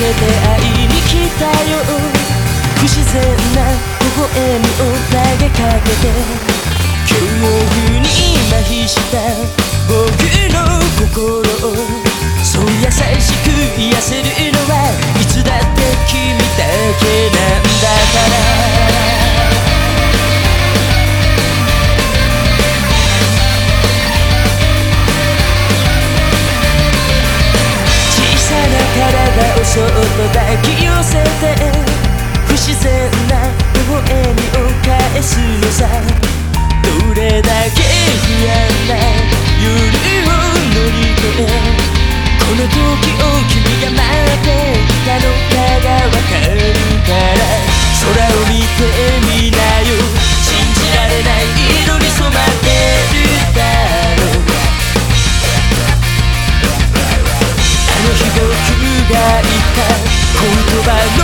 けて会いに来たよ。不自然な微笑みを投げかけて。恐怖に自然な微笑みを返すのさ。どれだけ不安な夜を乗り越えこの時を君が待っていたのかがわかるから。空を見てみなよ。信じられない色に染まってるだろうあの日僕が言った言葉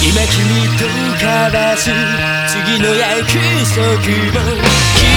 今君と交わす次の約束も